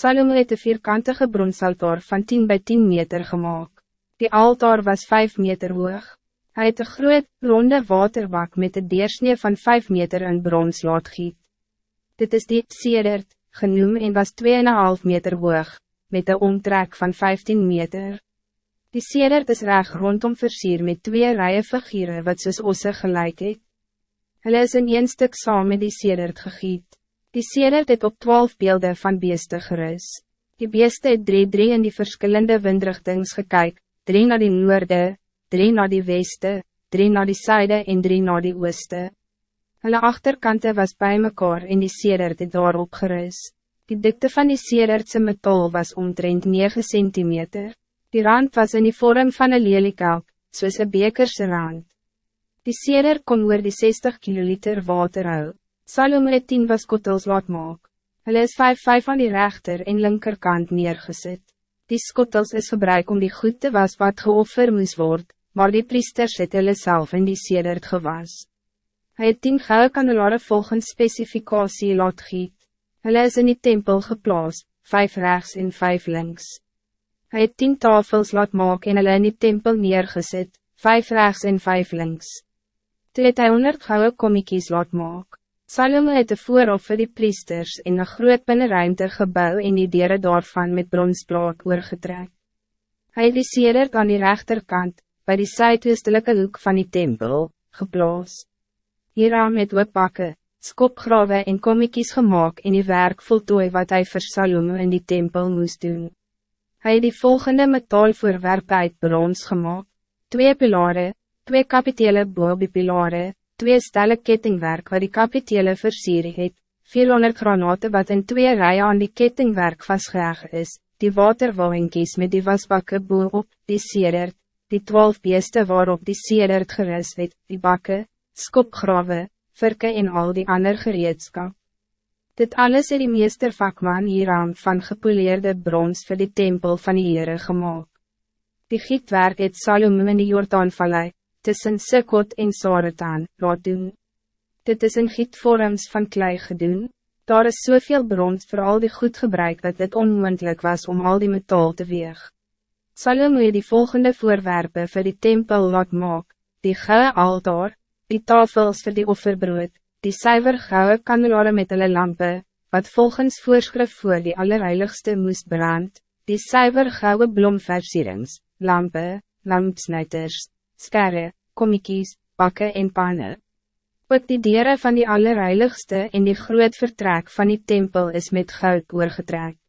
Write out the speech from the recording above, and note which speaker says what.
Speaker 1: Salomo het een vierkantige bronsaltaar van 10 bij 10 meter gemaakt. Die altaar was 5 meter hoog. Hij het een groot, ronde waterbak met een deersnee van 5 meter in brons laat giet. Dit is die sedert, genoem en was 2,5 meter hoog, met een omtrek van 15 meter. Die sedert is reg rondom versier met twee rijen figure wat soos osse gelijk het. Hulle is in een stuk saam met die sedert gegiet. Die sedert het op twaalf beelden van beeste gerus. Die beeste het drie drie in die verschillende windrichtings gekyk, drie naar die noorde, drie naar die weste, drie naar die zuide en drie naar die ooste. Hulle achterkante was bij mekaar en die sedert het daarop gerus. Die dikte van die sederdse metal was omtrent 9 centimeter. Die rand was in die vorm van een leliekelk, soos een bekerse rand. Die sedert kon oor die 60 kiloliter water hou. Salome het tien waskottels laat maak. Hulle is vijf vijf aan die rechter en linkerkant neergezet. Die skottels is gebruik om die goed te was wat geoffer moes word, maar die priesters het hulle self in die sedert gewas. Hij het tien gouden kandelare volgens specificatie laat giet. Hulle is in die tempel geplaas, vijf rechts en vijf links. Hij het tien tafels laat maak en hulle in die tempel neergezet, vijf rechts en vijf links. Toe het hy honderd gouden komiekies laat maak. Salomo het een voorhof vir die priesters en een groot binnenruimte gebouw en die dieren daarvan met bronsplaat oorgetrek. Hy het die sedert aan die rechterkant, bij die zuidoostelijke hoek van die tempel, geplaas. Hieraan met wipbakke, skopgrawe en komiekies gemaakt en die werk voltooi wat hij vir Salomo in die tempel moest doen. Hij het die volgende metaalvoorwerpe uit brons gemaakt, twee pilare, twee kapitele pilare, twee stelle kettingwerk wat die kapitele versier het, 400 granaten wat in twee rijen aan die kettingwerk vastgehaag is, die waterwallinkies met die wasbakke boel op, die sedert, die twaalf beeste waarop die sedert geris het, die bakke, skopgrawe, virke en al die ander gereedskap. Dit alles het die meester vakman hieraan van gepoleerde brons voor die tempel van die Heere gemaakt. Die gietwerk het Salome in die Jordaan vallei, tussen Sikot en Saretan, laat doen. Dit is in gietvorms van klei gedoen, daar is soveel brons voor al die goed gebruik dat het onmoendlik was om al die metaal te weeg. Salomo die volgende voorwerpen voor die tempel laat maak, die gouden altaar, die tafels voor die offerbrood, die suiver gouden kandelare met hulle lampe, wat volgens voorschrift voor die allerheiligste moest brand, die suiver gouden blomversierings, lampe, lampsnijters, skerre, komiekies, bakke en panne. Ook die dieren van die allerheiligste en die groot vertrek van die tempel is met goud oorgetrek.